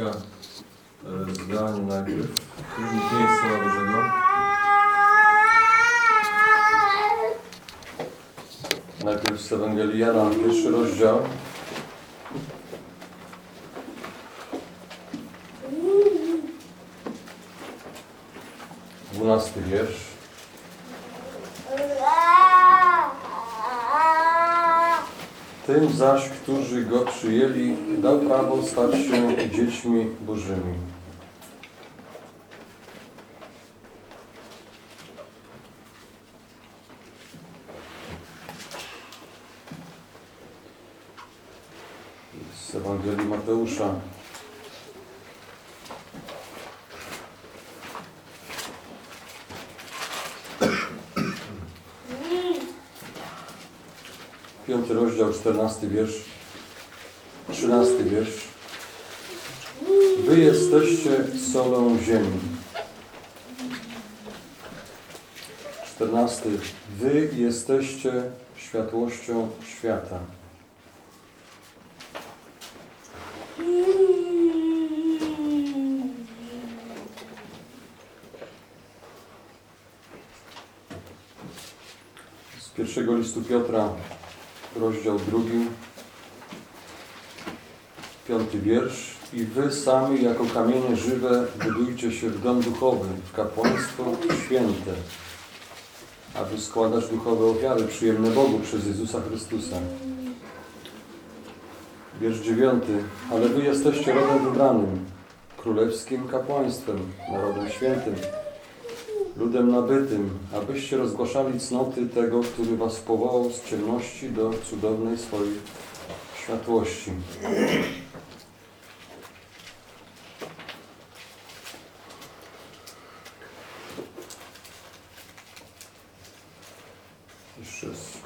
kilka e, zdań najpierw. Miejsca Bożego. Najpierw z Ewangelii Jana, pierwszy rozdział. Dwunasty wiersz. Tym zaś, którzy Go przyjęli, dał prawo stać się dziećmi Bożymi. Z Ewangelii Mateusza. 14 wiersz, 13 wiersz. Wy jesteście solą ziemi. 14. Wy jesteście światłością świata. Z pierwszego listu Piotra rozdział drugi, piąty wiersz. I wy sami jako kamienie żywe budujcie się w dom duchowy, w kapłaństwo święte, aby składać duchowe ofiary przyjemne Bogu przez Jezusa Chrystusa. Wiersz dziewiąty. Ale wy jesteście rodem wybranym, królewskim kapłaństwem, narodem świętym, ludem nabytym, abyście rozgłaszali cnoty tego, który was powołał z ciemności do cudownej swojej światłości. Jeszcze z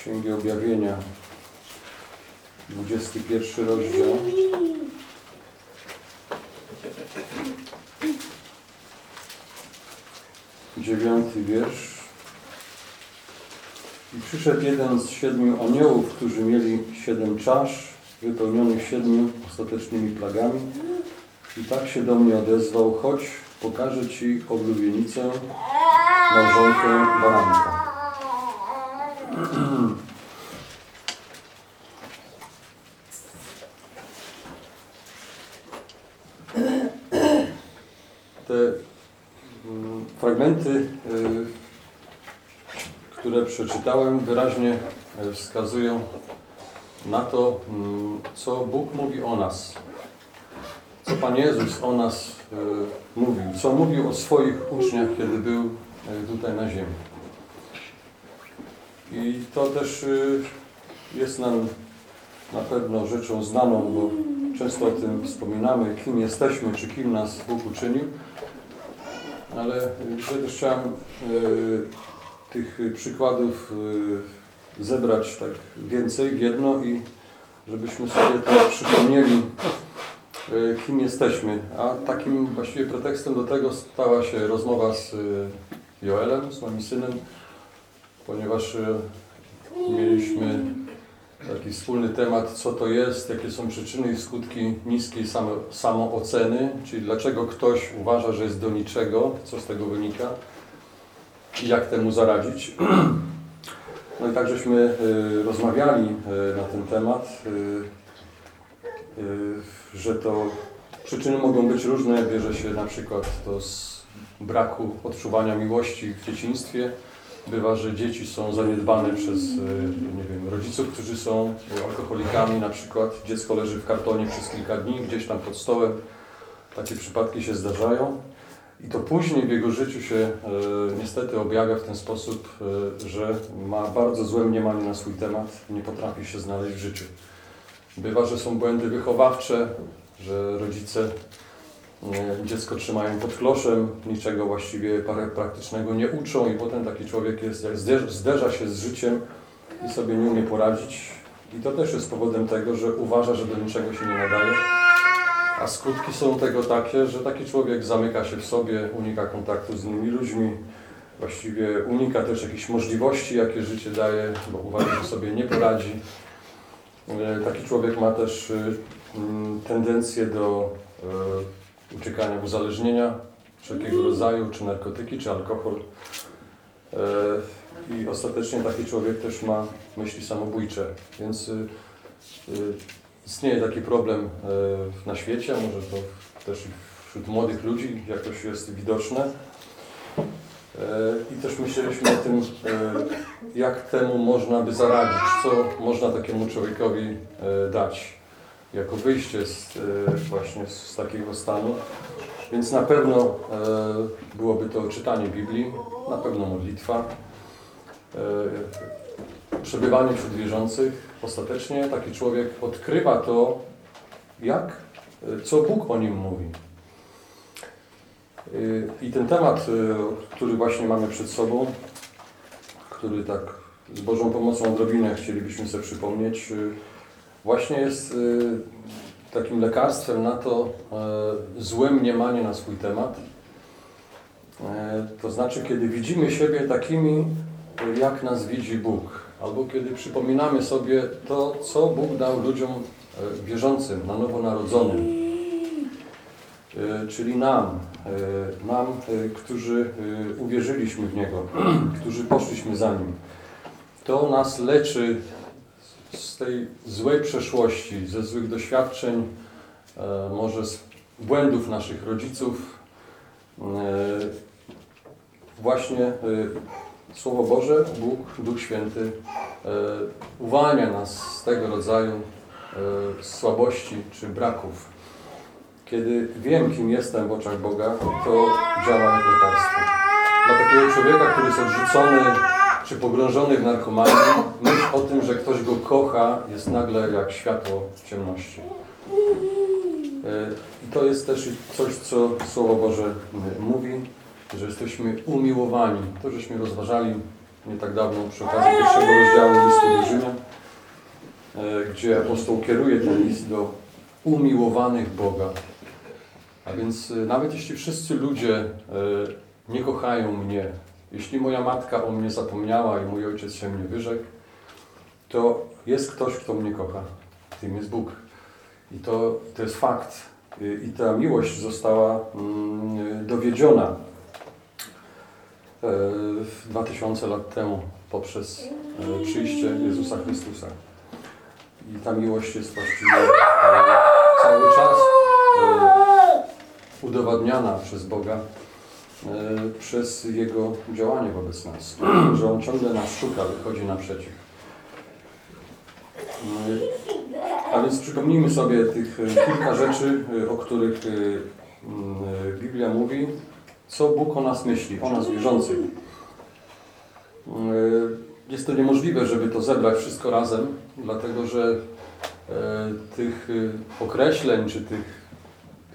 Księgi Objawienia, 21 rozdział. Dziewiąty wiersz. I przyszedł jeden z siedmiu aniołów, którzy mieli siedem czasz, wypełnionych siedmiu ostatecznymi plagami. I tak się do mnie odezwał, chodź, pokażę Ci oblubienicę, małżonkę baranka. Te mm, fragmenty, y, które przeczytałem, wyraźnie wskazują na to, mm, co Bóg mówi o nas. Co Pan Jezus o nas y, mówił, co mówił o swoich uczniach, kiedy był y, tutaj na ziemi. I to też y, jest nam na pewno rzeczą znaną, bo często o tym wspominamy, kim jesteśmy, czy kim nas Bóg uczynił. Ale dzisiaj też chciałem tych przykładów zebrać tak więcej w jedno i żebyśmy sobie to przypomnieli, y, kim jesteśmy. A takim właściwie pretekstem do tego stała się rozmowa z y, Joelem, z moim synem, ponieważ y, mieliśmy taki wspólny temat, co to jest, jakie są przyczyny i skutki niskiej samo, samooceny, czyli dlaczego ktoś uważa, że jest do niczego, co z tego wynika i jak temu zaradzić. No i tak żeśmy y, rozmawiali y, na ten temat, y, że to przyczyny mogą być różne, bierze się na przykład to z braku odczuwania miłości w dzieciństwie, Bywa, że dzieci są zaniedbane przez nie wiem, rodziców, którzy są alkoholikami, na przykład dziecko leży w kartonie przez kilka dni, gdzieś tam pod stołem. Takie przypadki się zdarzają. I to później w jego życiu się e, niestety objawia w ten sposób, e, że ma bardzo złe mniemanie na swój temat, nie potrafi się znaleźć w życiu. Bywa, że są błędy wychowawcze, że rodzice dziecko trzymają pod kloszem, niczego właściwie praktycznego nie uczą i potem taki człowiek jest, jak zderza, zderza się z życiem i sobie nie umie poradzić. I to też jest powodem tego, że uważa, że do niczego się nie nadaje. A skutki są tego takie, że taki człowiek zamyka się w sobie, unika kontaktu z innymi ludźmi, właściwie unika też jakichś możliwości, jakie życie daje, bo uważa, że sobie nie poradzi. E, Taki człowiek ma też y, mm, tendencję do e, uciekania w uzależnienia wszelkiego rodzaju, czy narkotyki, czy alkohol. E, I ostatecznie taki człowiek też ma myśli samobójcze. Więc istnieje taki problem e, na świecie, może to też wśród młodych ludzi jakoś jest widoczne. E, I też myśleliśmy o tym, e, jak temu można by zaradzić, co można takiemu człowiekowi dać jako wyjście z, właśnie z takiego stanu. Więc na pewno byłoby to czytanie Biblii, na pewno modlitwa, e, przebywanie wśród wierzących. Ostatecznie taki człowiek odkrywa to, jak, e, co Bóg o nim mówi. Y, I ten temat, który właśnie mamy przed sobą, który tak z Bożą pomocą odrobinę chcielibyśmy sobie przypomnieć, właśnie jest takim lekarstwem na to e, złe mniemanie na swój temat. E, To znaczy, kiedy widzimy siebie takimi, jak nas widzi Bóg, albo kiedy przypominamy sobie to, co Bóg dał ludziom e, wierzącym, na nowo narodzonym. E, czyli nam, e, nam, którzy uwierzyliśmy w Niego, którzy poszliśmy za Nim. To nas leczy z tej złej przeszłości, ze złych doświadczeń, może z błędów naszych rodziców. Właśnie Słowo Boże, Bóg, Duch Święty e, uwalnia nas z tego rodzaju e, słabości czy braków. Kiedy wiem, kim jestem w oczach Boga, to działa jak lekarstwo. Dla takiego człowieka, który jest odrzucony czy pogrążony w narkomanii, myśl o tym, że ktoś go kocha, jest nagle jak światło w ciemności. E, I to jest też coś, co Słowo Boże mówi, że jesteśmy umiłowani. To, żeśmy rozważali nie tak dawno przy okazji pierwszego rozdziału listu do Rzymian, e, gdzie apostoł kieruje ten list do umiłowanych Boga. A więc y, nawet jeśli wszyscy ludzie y, nie kochają mnie, jeśli moja matka o mnie zapomniała i mój ojciec się mnie wyrzekł, to jest ktoś, kto mnie kocha. Tym jest Bóg. I to, to jest fakt. I ta miłość została mm, dowiedziona e, 2000 lat temu poprzez e, przyjście Jezusa Chrystusa. I ta miłość jest właściwie e, cały czas e, udowadniana przez Boga, e, przez Jego działanie wobec nas, że On ciągle nas szuka, wychodzi naprzeciw. E, A więc przypomnijmy sobie tych e, kilka rzeczy, e, o których e, e, Biblia mówi, co Bóg o nas myśli, o nas wierzących. E, Jest to niemożliwe, żeby to zebrać wszystko razem, dlatego że e, tych e, określeń czy tych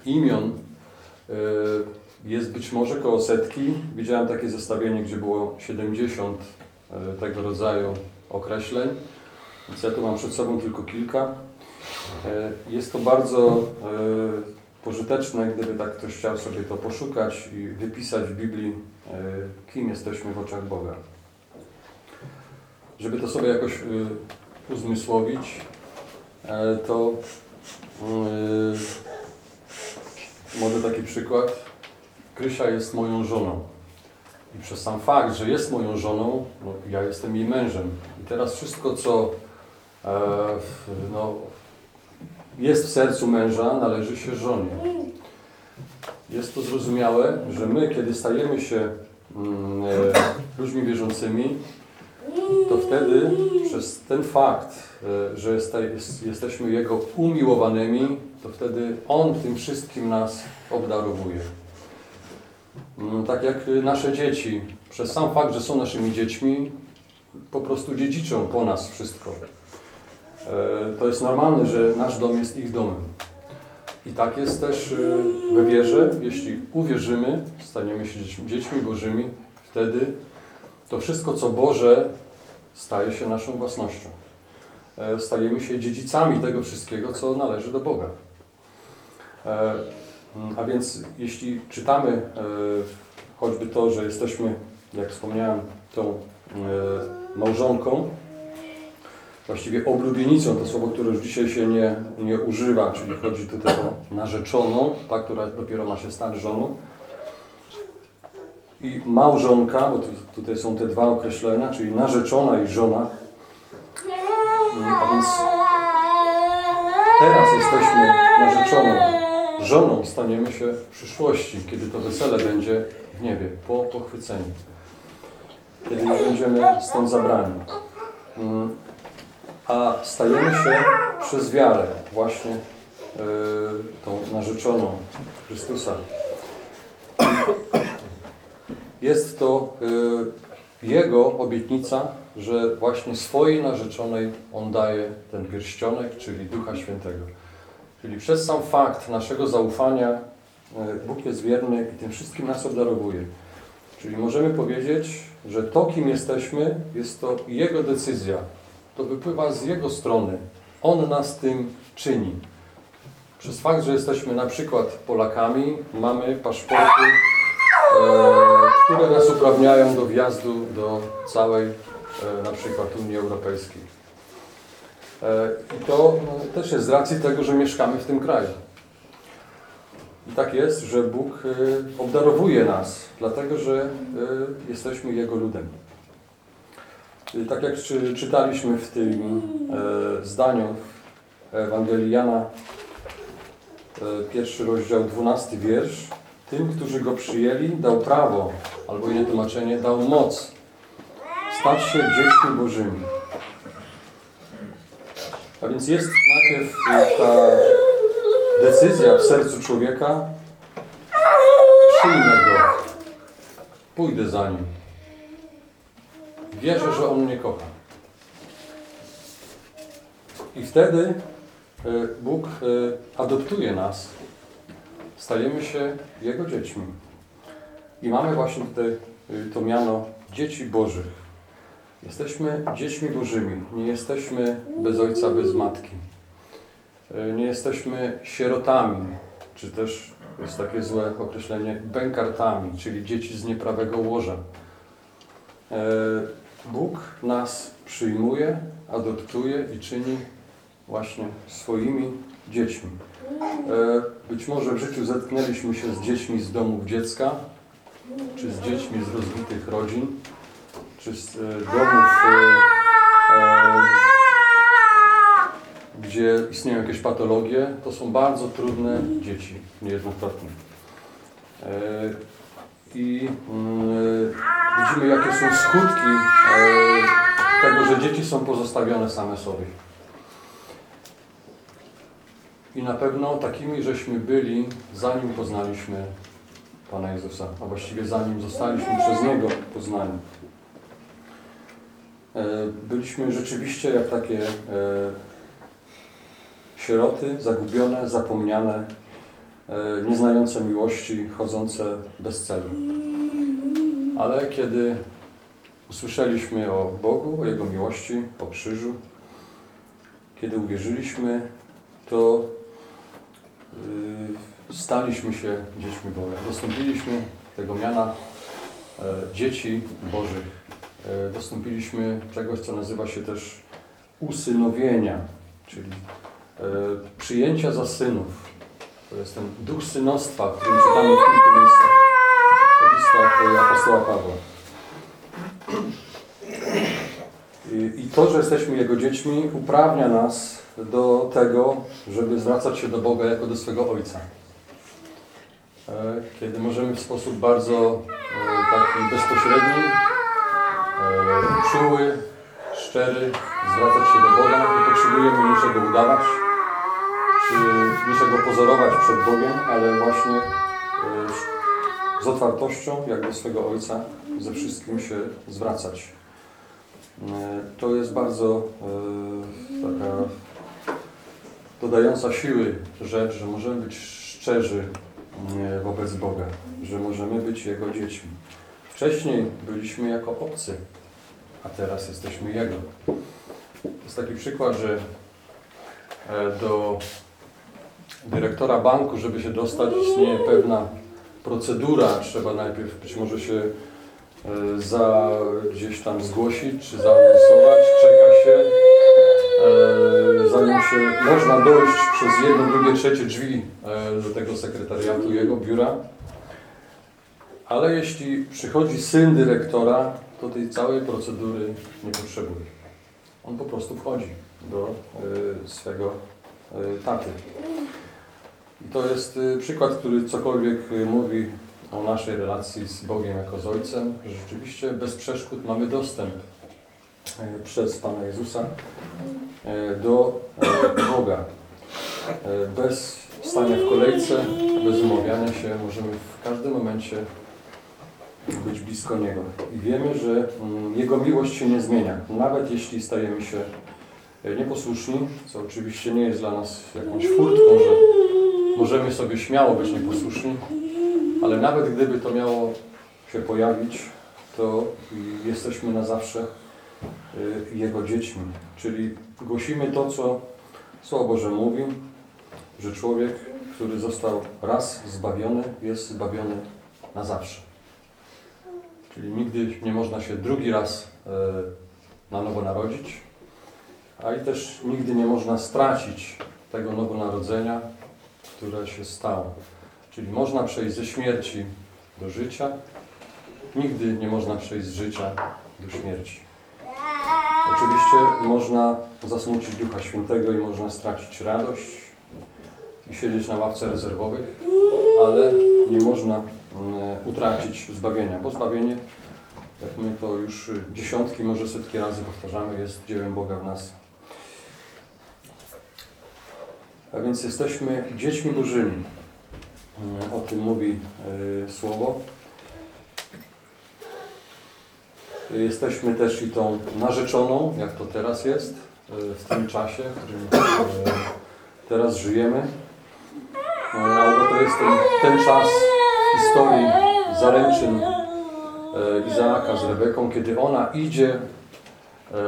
imion jest być może koło setki. Widziałem takie zestawienie, gdzie było 70 e, tego rodzaju określeń, więc ja tu mam przed sobą tylko kilka. Jest to bardzo pożyteczne, gdyby tak ktoś chciał sobie to poszukać i wypisać w Biblii, e, kim jesteśmy w oczach Boga. Żeby to sobie jakoś e, uzmysłowić, e, to może taki przykład. Krysia jest moją żoną. I przez sam fakt, że jest moją żoną, no, ja jestem jej mężem. I teraz wszystko, co e, no, jest w sercu męża, należy się żonie. Jest to zrozumiałe, że my, kiedy stajemy się mm, e, ludźmi wierzącymi, to wtedy przez ten fakt, e, że jeste, jest, jesteśmy Jego umiłowanymi, to wtedy On tym wszystkim nas obdarowuje. Mm, Tak jak nasze dzieci, przez sam fakt, że są naszymi dziećmi, po prostu dziedziczą po nas wszystko. E, To jest normalne, że nasz dom jest ich domem. I tak jest też y, we wierze, jeśli uwierzymy, staniemy się dziećmi- Bożymi, wtedy to wszystko, co Boże, staje się naszą własnością. E, Stajemy się dziedzicami tego wszystkiego, co należy do Boga. E, A więc jeśli czytamy e, choćby to, że jesteśmy, jak wspomniałem, tą e, małżonką, właściwie oblubienicą, to słowo, które już dzisiaj się nie, nie używa, czyli chodzi tutaj o narzeczoną, ta, która dopiero ma się stać żoną. I małżonka, bo tu, tutaj są te dwa określenia, czyli narzeczona i żona. Mm, A więc teraz jesteśmy narzeczoną. Żoną staniemy się w przyszłości, kiedy to wesele będzie w niebie, po pochwyceniu. Kiedy będziemy stąd zabrani. A stajemy się przez wiarę właśnie y, tą narzeczoną Chrystusa. Jest to y, Jego obietnica, że właśnie swojej narzeczonej On daje ten pierścionek, czyli Ducha Świętego. Czyli przez sam fakt naszego zaufania y, Bóg jest wierny i tym wszystkim nas obdarowuje. Czyli możemy powiedzieć, że to, kim jesteśmy, jest to Jego decyzja. To wypływa z Jego strony. On nas tym czyni. Przez fakt, że jesteśmy na przykład Polakami, mamy paszporty, e, które nas uprawniają do wjazdu do całej e, na przykład Unii Europejskiej. E, I to no, też jest z racji tego, że mieszkamy w tym kraju. I tak jest, że Bóg obdarowuje nas, dlatego że jesteśmy Jego ludem. I Tak jak czy, czytaliśmy w tym e, zdaniu Ewangelii Jana, e, pierwszy rozdział, dwunasty wiersz, tym, którzy Go przyjęli, dał prawo, albo inne tłumaczenie, dał moc stać się dziećmi Bożymi. A więc jest najpierw e, ta decyzja w sercu człowieka, przyjmę Go, pójdę za Nim. Wierzę, że On mnie kocha. I wtedy e, Bóg e, adoptuje nas, stajemy się Jego dziećmi. I mamy właśnie tutaj e, to miano dzieci Bożych. Jesteśmy dziećmi Bożymi. Nie jesteśmy bez ojca, bez matki. Nie jesteśmy sierotami, czy też jest takie złe określenie, bękartami, czyli dzieci z nieprawego łoża. Bóg nas przyjmuje, adoptuje i czyni właśnie swoimi dziećmi. E, Być może w życiu zetknęliśmy się z dziećmi z domów dziecka, czy z dziećmi z rozbitych rodzin, czy z e, domów, e, gdzie istnieją jakieś patologie. To są bardzo trudne dzieci, niejednokrotnie. I mm, widzimy, jakie są skutki e, tego, że dzieci są pozostawione same sobie. I na pewno takimi, żeśmy byli, zanim poznaliśmy Pana Jezusa, a właściwie zanim zostaliśmy przez Niego poznani. E, Byliśmy rzeczywiście jak takie e, sieroty, zagubione, zapomniane, nieznające miłości, chodzące bez celu. Ale kiedy usłyszeliśmy o Bogu, o Jego miłości, o krzyżu, kiedy uwierzyliśmy, to y, staliśmy się dziećmi Boga. Dostąpiliśmy tego miana e, dzieci Bożych. E, Dostąpiliśmy czegoś, co nazywa się też usynowienia, czyli e, przyjęcia za synów. To jest ten duch synostwa, o którym czytamy w kilku miejscach w listach apostoła Pawła. I, I to, że jesteśmy Jego dziećmi, uprawnia nas do tego, żeby zwracać się do Boga jako do swego Ojca. E, Kiedy możemy w sposób bardzo e, taki bezpośredni, e, czuły, szczery zwracać się do Boga. Nie potrzebujemy niczego udawać, niczego pozorować przed Bogiem, ale właśnie e, z otwartością, jak do swego Ojca, ze wszystkim się zwracać. E, To jest bardzo taka dodająca siły rzecz, że możemy być szczerzy wobec Boga, że możemy być Jego dziećmi. Wcześniej byliśmy jako obcy, a teraz jesteśmy Jego. Jest taki przykład, że e, do dyrektora banku, żeby się dostać, istnieje pewna procedura. Trzeba najpierw być może się e, za gdzieś tam zgłosić, czy zaanonsować, czeka się, e, zanim się można dojść przez jedno, drugie, trzecie drzwi e, do tego sekretariatu jego biura. Ale jeśli przychodzi syn dyrektora, to tej całej procedury nie potrzebuje. On po prostu wchodzi do swego taty. To jest e, przykład, który cokolwiek e, mówi o naszej relacji z Bogiem jako z Ojcem, rzeczywiście bez przeszkód mamy dostęp e, przez Pana Jezusa do Boga. Bez stania w kolejce, bez umawiania się, możemy w każdym momencie być blisko Niego. I wiemy, że mm, Jego miłość się nie zmienia. Nawet jeśli stajemy się nieposłuszni, co oczywiście nie jest dla nas jakąś furtką, że możemy sobie śmiało być nieposłuszni, ale nawet gdyby to miało się pojawić, to jesteśmy na zawsze y, Jego dziećmi. Czyli głosimy to, co Słowo Boże mówi, że człowiek, który został raz zbawiony, jest zbawiony na zawsze. Czyli nigdy nie można się drugi raz y, na nowo narodzić, a i też nigdy nie można stracić tego nowonarodzenia, które się stało. Czyli można przejść ze śmierci do życia, nigdy nie można przejść z życia do śmierci. Oczywiście można zasmucić Ducha Świętego i można stracić radość i siedzieć na ławce rezerwowych, ale nie można mm, utracić zbawienia, bo zbawienie, jak my to już dziesiątki, może setki razy powtarzamy, jest dziełem Boga w nas. A więc jesteśmy dziećmi Bożymi. O tym mówi y, Słowo. Jesteśmy też i tą narzeczoną, jak to teraz jest, y, w tym czasie, w którym teraz żyjemy. Albo to jest ten, ten czas w historii zaręczyn Izaaka z Rebeką, kiedy ona idzie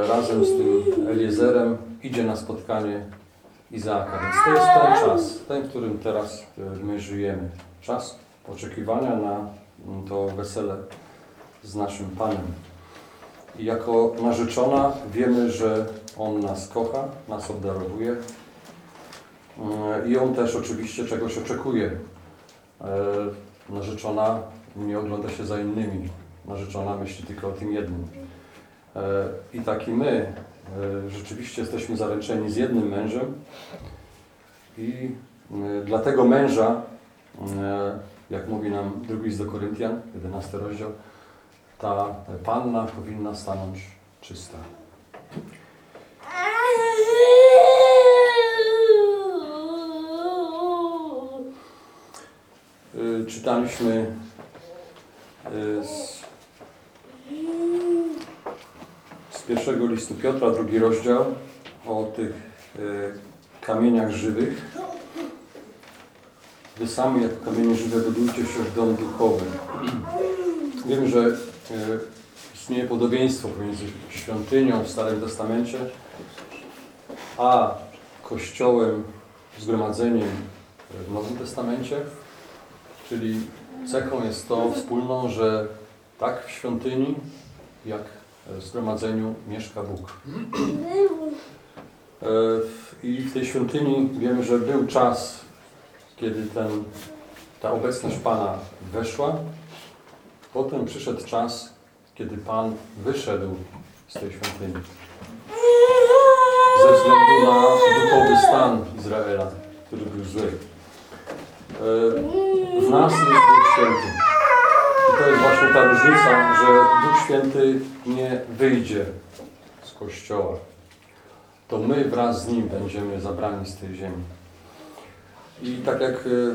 razem z tym Eliezerem, idzie na spotkanie Izaaka. Więc to jest ten czas, ten, w którym teraz y, my żyjemy. Czas oczekiwania na mm, to wesele z naszym Panem. I jako narzeczona wiemy, że On nas kocha, nas obdarowuje y, i On też oczywiście czegoś oczekuje. Y, Narzeczona nie ogląda się za innymi. Narzeczona myśli tylko o tym jednym. I tak i my E, rzeczywiście jesteśmy zaręczeni z jednym mężem i e, dla tego męża, e, jak mówi nam drugi list do Koryntian, 11 rozdział, ta panna powinna stanąć czysta. Czytaliśmy z z pierwszego listu Piotra, drugi rozdział, o tych e, kamieniach żywych. Wy sami jako kamienie żywe budujcie się w dom duchowy. Wiem, że e, istnieje podobieństwo pomiędzy świątynią w Starym Testamencie, a kościołem, zgromadzeniem w Nowym Testamencie. Czyli cechą jest to wspólną, że tak w świątyni, jak w zgromadzeniu mieszka Bóg. E, I w tej świątyni wiemy, że był czas, kiedy ten, ta obecność Pana weszła. Potem przyszedł czas, kiedy Pan wyszedł z tej świątyni. Ze względu na duchowy stan Izraela, który był zły. E, w nas jest Święty. To jest właśnie ta różnica, że Duch Święty nie wyjdzie z Kościoła. To my wraz z Nim będziemy zabrani z tej ziemi. I tak jak y,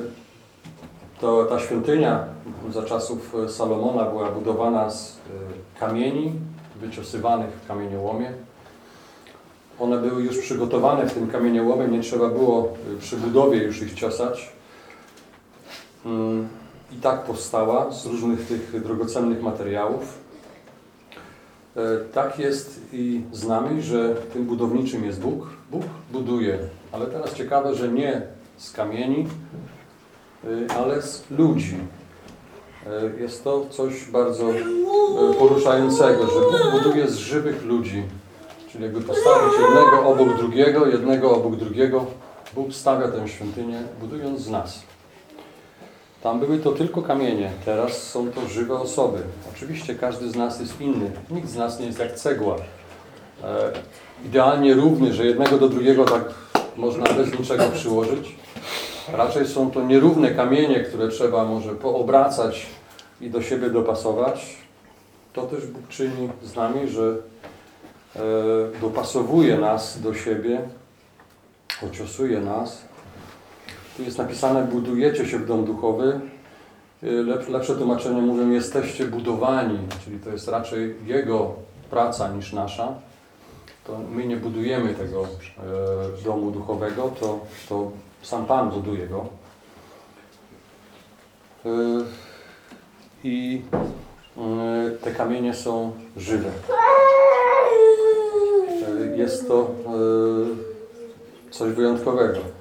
to, ta świątynia za czasów Salomona była budowana z y, kamieni wyciosywanych w kamieniołomie, one były już przygotowane w tym kamieniołomie, nie trzeba było y, przy budowie już ich ciosać. I tak powstała z różnych tych drogocennych materiałów. E, tak jest i z nami, że tym budowniczym jest Bóg. Bóg buduje, ale teraz ciekawe, że nie z kamieni, e, ale z ludzi. E, jest to coś bardzo poruszającego, że Bóg buduje z żywych ludzi Czyli jakby postawić jednego obok drugiego, jednego obok drugiego, Bóg stawia tę świątynię, budując z nas. Tam były to tylko kamienie, teraz są to żywe osoby. Oczywiście każdy z nas jest inny. Nikt z nas nie jest jak cegła. E, idealnie równy, że jednego do drugiego tak można bez niczego przyłożyć. Raczej są to nierówne kamienie, które trzeba może poobracać i do siebie dopasować. To też Bóg czyni z nami, że e, dopasowuje nas do siebie, ociosuje nas. Tu jest napisane, budujecie się w dom duchowy. Lep, lepsze tłumaczenie mówią, jesteście budowani, czyli to jest raczej Jego praca niż nasza. To my nie budujemy tego e, domu duchowego, to, to sam Pan buduje go. E, I te kamienie są żywe. Jest to coś wyjątkowego.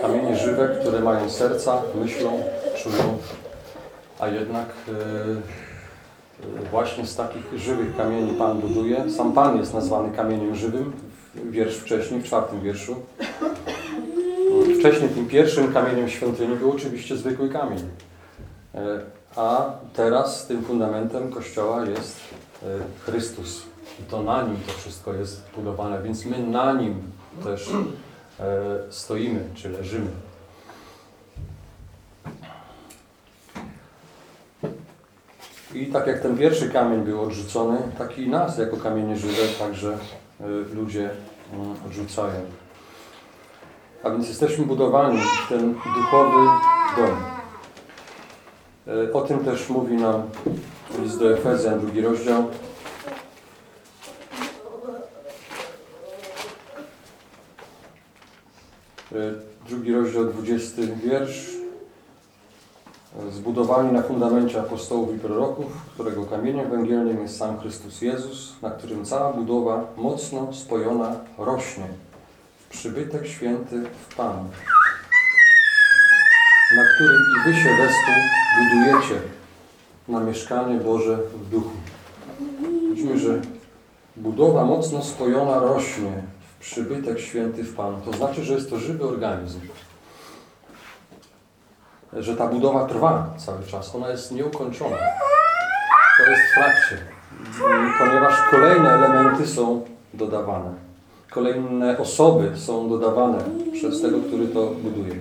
Kamienie żywe, które mają serca, myślą, czują, a jednak e, e, właśnie z takich żywych kamieni Pan buduje. Sam Pan jest nazwany kamieniem żywym, wiersz wcześniej, w czwartym wierszu. Wcześniej tym pierwszym kamieniem świątyni był oczywiście zwykły kamień. E, A teraz tym fundamentem Kościoła jest Chrystus. I to na Nim to wszystko jest budowane, więc my na Nim też stoimy, czy leżymy. I tak jak ten pierwszy kamień był odrzucony, tak i nas jako kamienie żywe także e, ludzie mm, odrzucają. A więc jesteśmy budowani w ten duchowy dom. E, O tym też mówi nam list do Efezjan, drugi rozdział. Drugi rozdział, 20 wiersz. E, Zbudowani na fundamencie apostołów i proroków, którego kamieniem węgielnym jest sam Chrystus Jezus, na którym cała budowa mocno spojona rośnie przybytek święty w Panu, na którym i wy się wespół budujecie na mieszkanie Boże w duchu. Widzimy, że budowa mocno spojona rośnie przybytek święty w Panu. To znaczy, że jest to żywy organizm. Że ta budowa trwa cały czas. Ona jest nieukończona. To jest w trakcie. Ponieważ kolejne elementy są dodawane kolejne osoby są dodawane przez tego, który to buduje.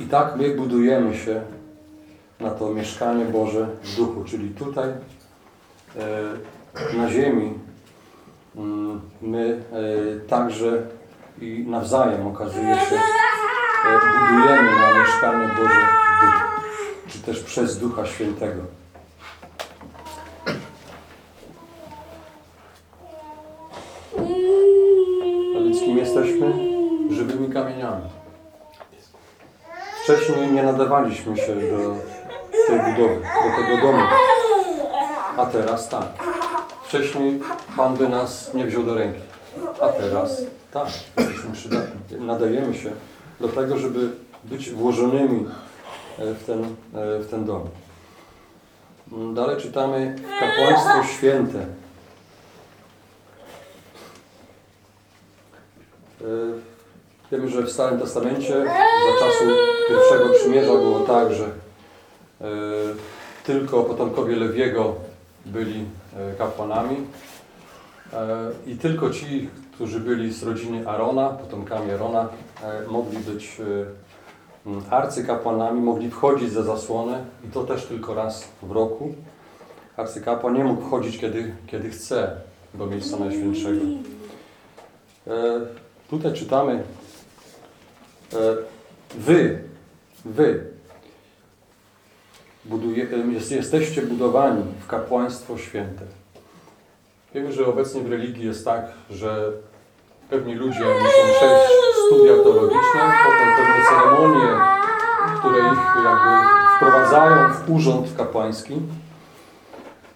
I tak my budujemy się na to mieszkanie Boże w duchu, czyli tutaj na ziemi mm, my e, także i nawzajem okazuje się e, budujemy na mieszkanie Boże czy też przez Ducha Świętego. A więc kim jesteśmy? Żywymi kamieniami. Wcześniej nie nadawaliśmy się do tej budowy, do tego domu. A teraz tak. Wcześniej Pan by nas nie wziął do ręki. A teraz tak. Jesteśmy przydatni. Nadajemy się do tego, żeby być włożonymi w ten, w ten dom. Dalej czytamy kapłaństwo święte. Wiemy, że w Starym Testamencie za czasu pierwszego przymierza było tak, że tylko potomkowie Lewiego byli kapłanami i tylko ci, którzy byli z rodziny Arona, potomkami Arona, mogli być arcykapłanami, mogli wchodzić za zasłonę i to też tylko raz w roku. Arcykapłan nie mógł wchodzić kiedy, kiedy chce do miejsca Najświętszego. Tutaj czytamy Wy, wy buduje, jest, jesteście budowani w kapłaństwo święte. Wiemy, że obecnie w religii jest tak, że pewni ludzie muszą przejść studia teologiczne, potem pewne ceremonie, które ich jakby wprowadzają w urząd kapłański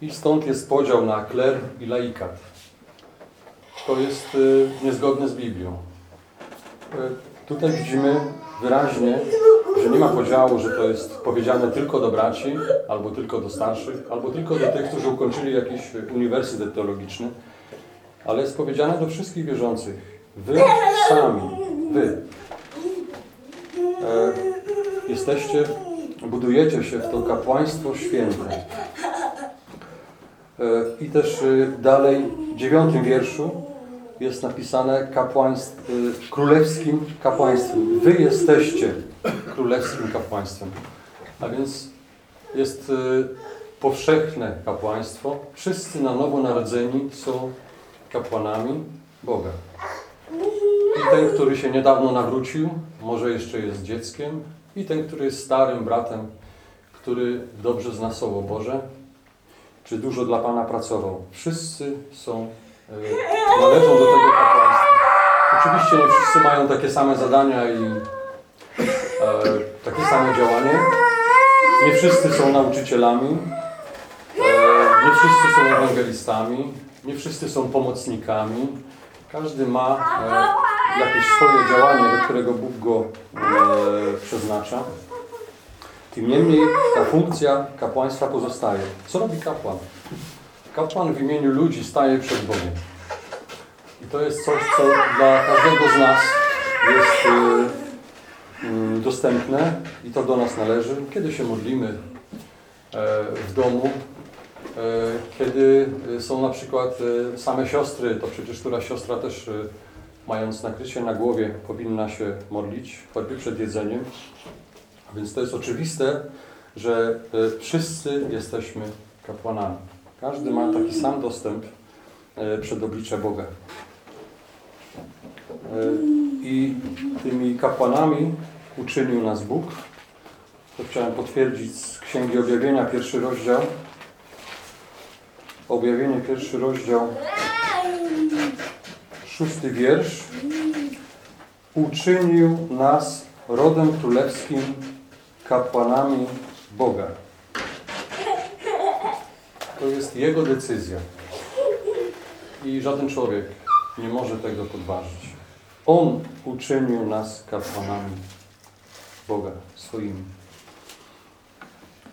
i stąd jest podział na kler i laikat. To jest niezgodne z Biblią. Tutaj widzimy wyraźnie, że nie ma podziału, że to jest powiedziane tylko do braci, albo tylko do starszych, albo tylko do tych, którzy ukończyli jakiś uniwersytet teologiczny, ale jest powiedziane do wszystkich wierzących. Wy sami, wy e, jesteście, budujecie się w to kapłaństwo święte. E, I też e, dalej w dziewiątym wierszu jest napisane kapłaństw, e, królewskim kapłaństwem. Wy jesteście królewskim kapłaństwem. A więc jest e, powszechne kapłaństwo. Wszyscy na nowo narodzeni są kapłanami Boga. I ten, który się niedawno nawrócił, może jeszcze jest dzieckiem, i ten, który jest starym bratem, który dobrze zna Słowo Boże, czy dużo dla Pana pracował. Wszyscy są, e, należą do tego kapłaństwa. Oczywiście nie wszyscy mają takie same zadania i e, takie same działanie. Nie wszyscy są nauczycielami, e, nie wszyscy są ewangelistami, nie wszyscy są pomocnikami. Każdy ma e, jakieś swoje działanie, do którego Bóg go e, przeznacza. Tym niemniej ta funkcja kapłaństwa pozostaje. Co robi kapłan? Kapłan w imieniu ludzi staje przed Bogiem. I to jest coś, co dla każdego z nas jest e, dostępne i to do nas należy. Kiedy się modlimy e, w domu, e, kiedy są na przykład e, same siostry, to przecież która siostra też mając nakrycie na głowie powinna się modlić, choćby przed jedzeniem. A więc to jest oczywiste, że wszyscy jesteśmy kapłanami. Każdy ma taki sam dostęp przed oblicze Boga. I tymi kapłanami uczynił nas Bóg. To chciałem potwierdzić z Księgi Objawienia, pierwszy rozdział. Objawienie, pierwszy rozdział, szósty wiersz. Uczynił nas rodem królewskim, kapłanami Boga. To jest Jego decyzja. I żaden człowiek nie może tego podważyć. On uczynił nas kapłanami Boga swoimi.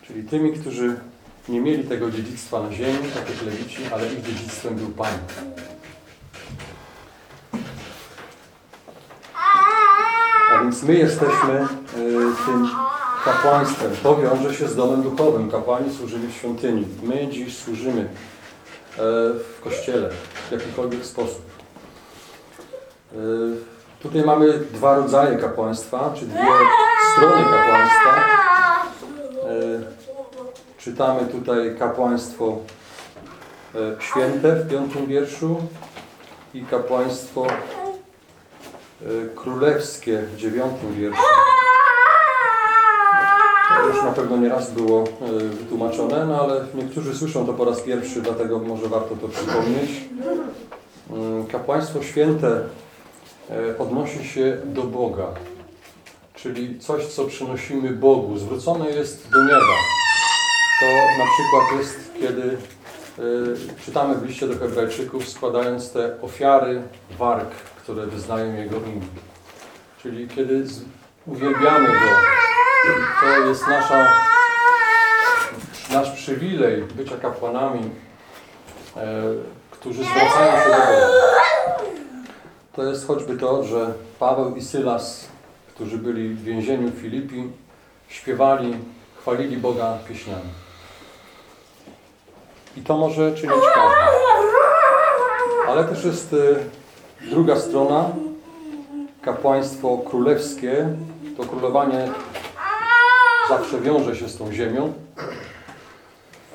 Czyli tymi, którzy nie mieli tego dziedzictwa na ziemi, tak jak lewici, ale ich dziedzictwem był Pan. A więc my jesteśmy y, tym kapłaństwem. To wiąże się z domem duchowym. Kapłani służyli w świątyni. My dziś służymy y, w kościele w jakikolwiek sposób. Tutaj mamy dwa rodzaje kapłaństwa, czy dwie strony kapłaństwa. Y, czytamy tutaj kapłaństwo y, święte w piątym wierszu i kapłaństwo y, królewskie w dziewiątym wierszu. To już na pewno nie raz było wytłumaczone, no ale niektórzy słyszą to po raz pierwszy, dlatego może warto to przypomnieć. Y, Kapłaństwo święte odnosi się do Boga, czyli coś, co przynosimy Bogu, zwrócone jest do nieba. To na przykład jest, kiedy y, czytamy w liście do Hebrajczyków, składając te ofiary warg, które wyznają Jego imię. Czyli kiedy uwielbiamy Go, to jest nasza, nasz przywilej bycia kapłanami, e, którzy zwracają się do Boga. To jest choćby to, że Paweł i Sylas, którzy byli w więzieniu w Filipi, śpiewali, chwalili Boga pieśniami. I to może czynić każdy. Ale też jest e, druga strona, kapłaństwo królewskie. To królowanie zawsze wiąże się z tą ziemią.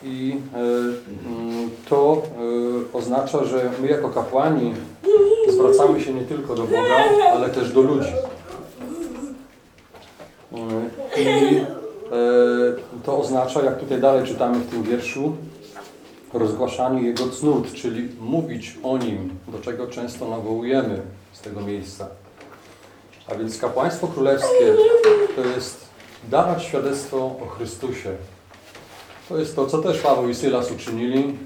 I e, mm, to oznacza, że my jako kapłani zwracamy się nie tylko do Boga, ale też do ludzi. E, I e, to oznacza, jak tutaj dalej czytamy w tym wierszu, rozgłaszanie Jego cnót, czyli mówić o Nim, do czego często nawołujemy z tego miejsca. A więc kapłaństwo królewskie to jest dawać świadectwo o Chrystusie. To jest to, co też Paweł i Sylas uczynili,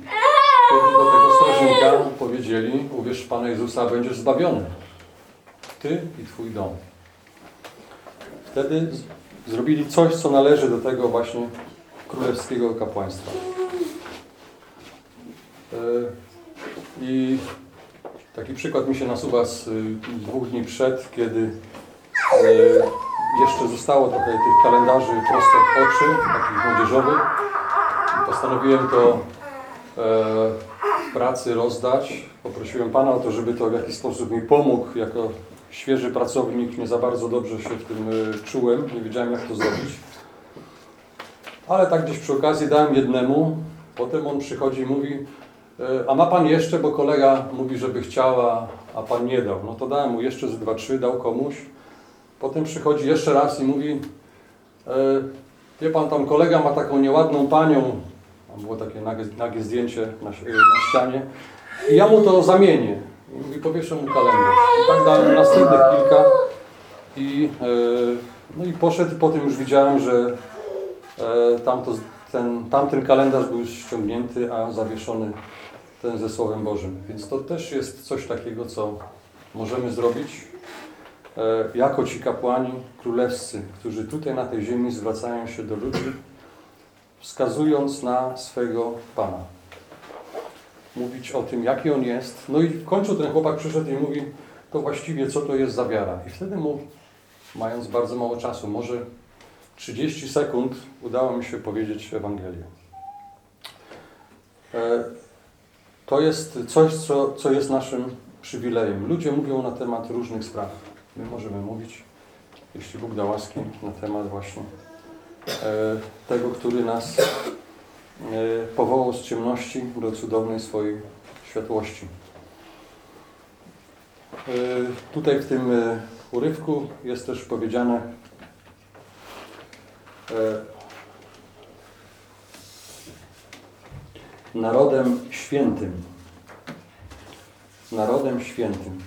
do tego strażnika powiedzieli, uwierz Pana Jezusa, będziesz zbawiony. Ty i Twój dom. Wtedy zrobili coś, co należy do tego właśnie królewskiego kapłaństwa. E, I taki przykład mi się nasuwa z y, dwóch dni przed, kiedy e, jeszcze zostało trochę tych kalendarzy prosto w oczy, takich młodzieżowych. Postanowiłem to pracy rozdać. Poprosiłem Pana o to, żeby to w jakiś sposób mi pomógł. Jako świeży pracownik nie za bardzo dobrze się w tym e, czułem, nie wiedziałem jak to zrobić. Ale tak gdzieś przy okazji dałem jednemu, potem on przychodzi i mówi e, a ma Pan jeszcze, bo kolega mówi, żeby chciała, a Pan nie dał. No to dałem mu jeszcze z dwa, trzy, dał komuś. Potem przychodzi jeszcze raz i mówi e, Wie Pan, tam kolega ma taką nieładną panią, było takie nagie, nagie zdjęcie na, na ścianie i ja mu to zamienię. I powieszę mu kalendarz. I tak dałem następnych kilka i, e, no i poszedł potem już widziałem, że e, tamto, ten, tamten kalendarz był już ściągnięty, a zawieszony ten ze Słowem Bożym. Więc to też jest coś takiego, co możemy zrobić e, jako ci kapłani królewscy, którzy tutaj na tej ziemi zwracają się do ludzi, wskazując na swego Pana. Mówić o tym, jaki On jest. No i w końcu ten chłopak przyszedł i mówi, to właściwie co to jest za wiara. I wtedy mu, mając bardzo mało czasu, może 30 sekund, udało mi się powiedzieć Ewangelię. E, To jest coś, co, co jest naszym przywilejem. Ludzie mówią na temat różnych spraw. My możemy mówić, jeśli Bóg da łaski, na temat właśnie tego, który nas e, powołał z ciemności do cudownej swojej światłości. E, Tutaj w tym e, urywku jest też powiedziane e, narodem świętym. Narodem świętym.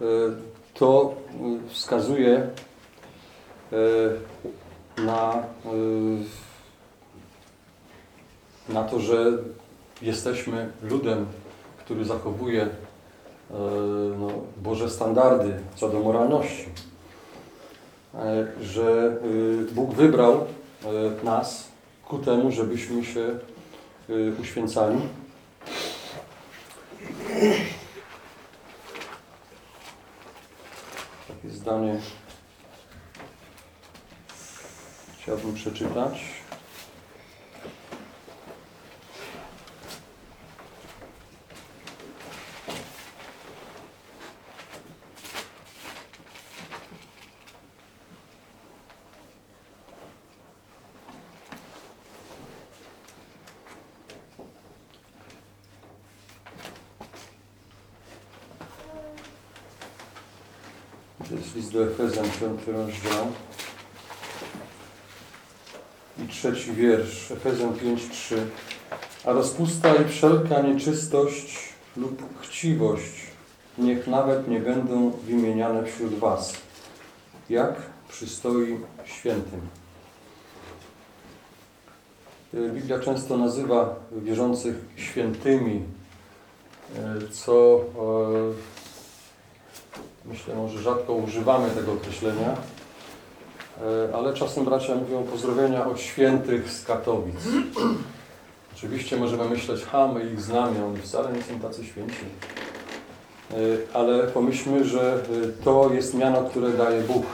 E, To e, wskazuje e, na, e, na to, że jesteśmy ludem, który zachowuje e, no, Boże standardy co do moralności. E, Że Bóg wybrał nas ku temu, żebyśmy się uświęcali. Takie zdanie chciałbym przeczytać. To do Efezjan, piąty rozdział. Trzeci wiersz, Efezjan 5:3. A rozpusta i wszelka nieczystość lub chciwość niech nawet nie będą wymieniane wśród was, jak przystoi świętym. Y, Biblia często nazywa wierzących świętymi, y, co e, Myślę, może rzadko używamy tego określenia, e, ale czasem bracia mówią pozdrowienia od świętych z Katowic. Oczywiście możemy myśleć, ha, my ich znamy, oni wcale nie są tacy święci. E, Ale pomyślmy, że e, to jest miano, które daje Bóg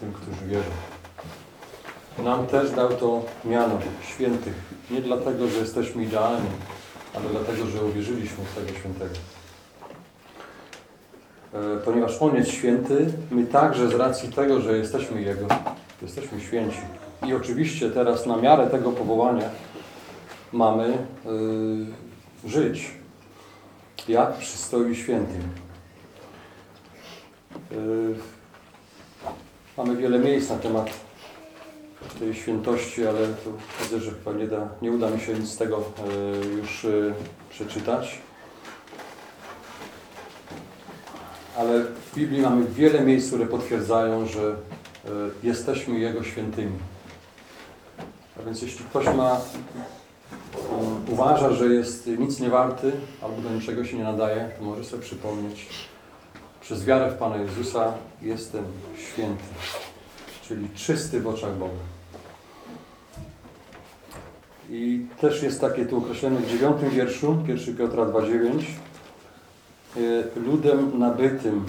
tym, którzy wierzą. Nam też dał to miano świętych. Nie dlatego, że jesteśmy idealni, ale dlatego, że uwierzyliśmy w tego świętego. E, ponieważ On jest święty, my także z racji tego, że jesteśmy Jego, jesteśmy święci. I oczywiście teraz na miarę tego powołania mamy y, żyć, jak przystoi świętym. Y, mamy wiele miejsc na temat tej świętości, ale tu widzę, że chyba nie, da, nie uda mi się nic z tego y, już przeczytać. Ale w Biblii mamy wiele miejsc, które potwierdzają, że e, jesteśmy Jego świętymi. A więc jeśli ktoś ma, um, uważa, że jest nic nie warty albo do niczego się nie nadaje, to może sobie przypomnieć, przez wiarę w Pana Jezusa jestem święty, czyli czysty w oczach Boga. I też jest takie tu określone w dziewiątym wierszu, 1 Piotra 2,9 e, ludem nabytym.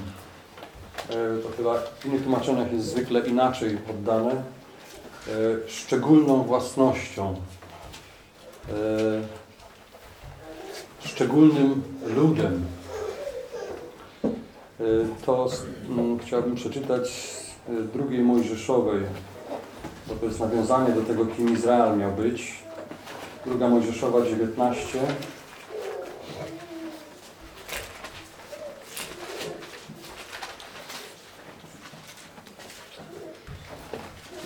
E, To chyba w innych tłumaczeniach jest zwykle inaczej oddane. E, Szczególną własnością. Szczególnym ludem. To z- m, chciałbym przeczytać z drugiej Mojżeszowej, bo to jest nawiązanie do tego, kim Izrael miał być. Druga Mojżeszowa 19.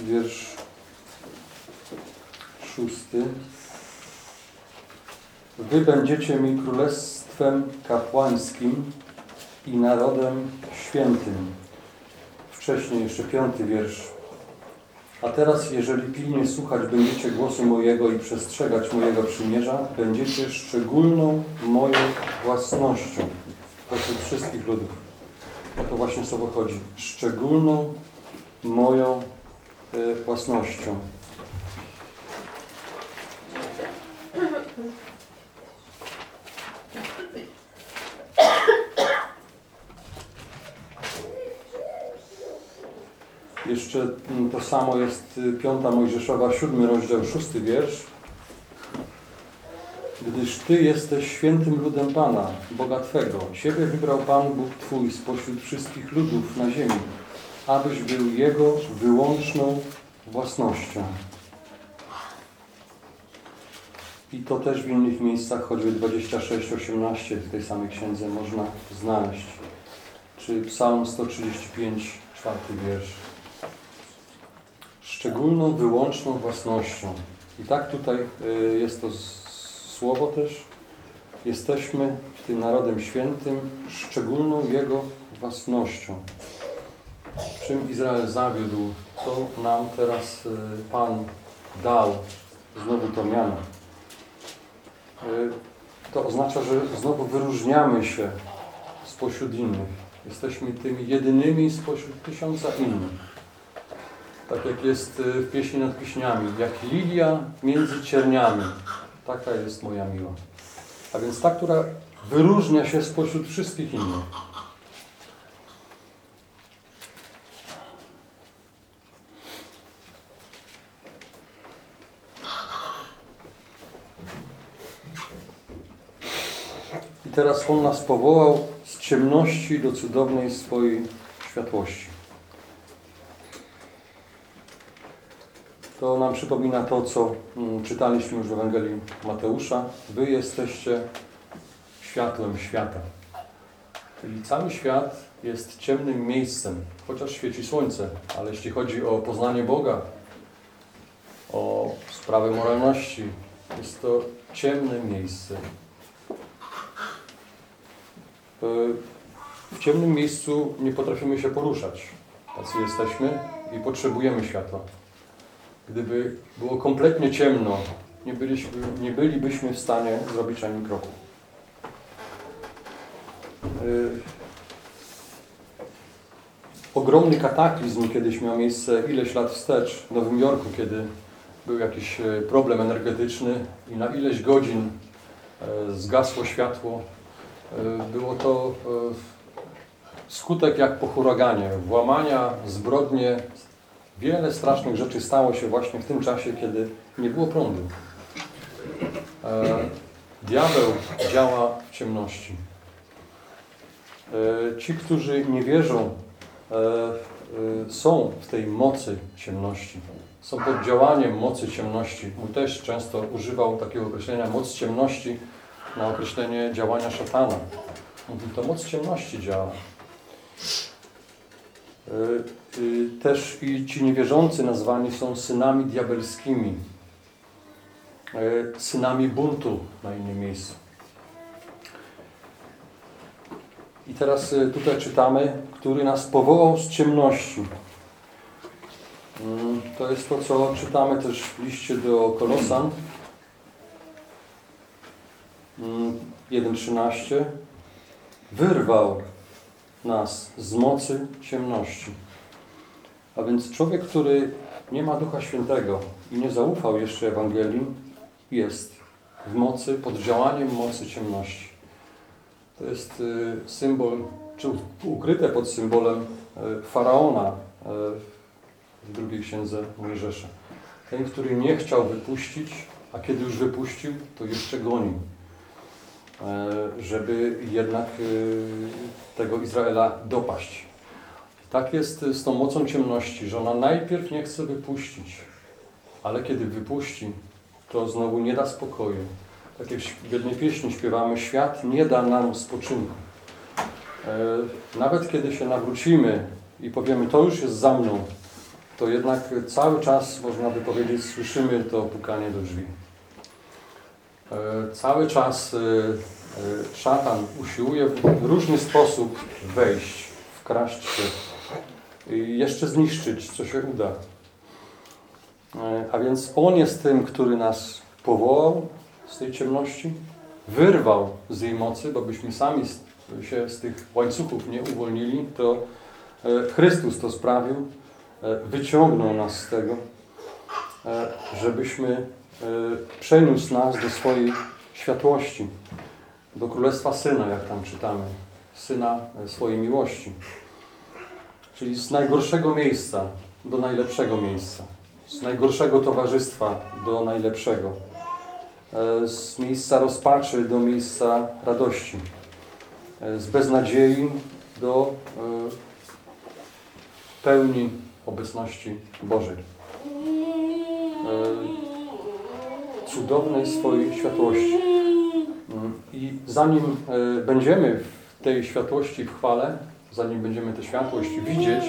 Wiersz szósty. Wy będziecie mi królestwem kapłańskim i narodem świętym. Wcześniej jeszcze piąty wiersz. A teraz, jeżeli pilnie słuchać będziecie głosu mojego i przestrzegać mojego przymierza, będziecie szczególną moją własnością pośród wszystkich ludów. O to właśnie słowo chodzi. Szczególną moją własnością. Jeszcze mm, to samo jest y, piąta Mojżeszowa, siódmy rozdział, szósty wiersz. Gdyż Ty jesteś świętym ludem Pana, Boga Twego. Ciebie wybrał Pan Bóg Twój spośród wszystkich ludów na ziemi, abyś był Jego wyłączną własnością. I to też w innych miejscach, choćby 26-18 w tej samej księdze można znaleźć. Czy Psalm 135, czwarty wiersz szczególną, wyłączną własnością. I tak tutaj y, jest to słowo też. Jesteśmy tym narodem świętym, szczególną Jego własnością. Czym Izrael zawiódł, to nam teraz y, Pan dał znowu to miano. Y, To oznacza, że znowu wyróżniamy się spośród innych. Jesteśmy tymi jedynymi spośród tysiąca innych. Tak jak jest y, w pieśni nad pieśniami, jak lilia między cierniami. Taka jest moja miła. A więc ta, która wyróżnia się spośród wszystkich innych. Teraz On nas powołał z ciemności do cudownej swojej światłości. To nam przypomina to, co mm, czytaliśmy już w Ewangelii Mateusza. Wy jesteście światłem świata. Czyli cały świat jest ciemnym miejscem, chociaż świeci słońce, ale jeśli chodzi o poznanie Boga, o sprawę moralności, jest to ciemne miejsce. E, W ciemnym miejscu nie potrafimy się poruszać. Tacy jesteśmy i potrzebujemy światła. Gdyby było kompletnie ciemno, nie, byliśmy, nie bylibyśmy w stanie zrobić ani kroku. Yy, ogromny kataklizm kiedyś miał miejsce ileś lat wstecz w Nowym Jorku, kiedy był jakiś e, problem energetyczny i na ileś godzin e, zgasło światło. E, Było to e, skutek jak po huraganie, włamania, zbrodnie, Wiele strasznych rzeczy stało się właśnie w tym czasie, kiedy nie było prądu. E, diabeł działa w ciemności. Ci, którzy nie wierzą, są w tej mocy ciemności. Są pod działaniem mocy ciemności. Mój też często używał takiego określenia moc ciemności na określenie działania szatana. To moc ciemności działa. Y, y, Też i ci niewierzący nazwani są synami diabelskimi, y, synami buntu na innym miejscu. I teraz tutaj czytamy, który nas powołał z ciemności. Mm, To jest to, co czytamy też w liście do Kolosan 1.13. Wyrwał nas z mocy ciemności. A więc człowiek, który nie ma Ducha Świętego i nie zaufał jeszcze Ewangelii, jest w mocy, pod działaniem mocy ciemności. To jest y, symbol, czy ukryte pod symbolem y, faraona y, w drugiej księdze Mojżesza. Ten, który nie chciał wypuścić, a kiedy już wypuścił, to jeszcze gonił. E, żeby jednak e, tego Izraela dopaść. Tak jest z tą mocą ciemności, że ona najpierw nie chce wypuścić, ale kiedy wypuści, to znowu nie da spokoju. Tak jak w jednej pieśni śpiewamy, świat nie da nam spoczynku. E, nawet kiedy się nawrócimy i powiemy, to już jest za mną, to jednak cały czas, można by powiedzieć, słyszymy to pukanie do drzwi. Cały czas szatan usiłuje w różny sposób wejść, wkraść się i jeszcze zniszczyć, co się uda. A więc On jest tym, który nas powołał z tej ciemności, wyrwał z jej mocy, bo byśmy sami się z tych łańcuchów nie uwolnili, to Chrystus to sprawił, wyciągnął nas z tego, żebyśmy przeniósł nas do swojej światłości do Królestwa Syna, jak tam czytamy. Syna swojej miłości. Czyli z najgorszego miejsca do najlepszego miejsca. Z najgorszego towarzystwa do najlepszego. E, z miejsca rozpaczy do miejsca radości. E, z beznadziei do e, pełni obecności Bożej. Cudownej swojej światłości. I zanim e, będziemy w tej światłości w chwale, zanim będziemy tę światłość widzieć,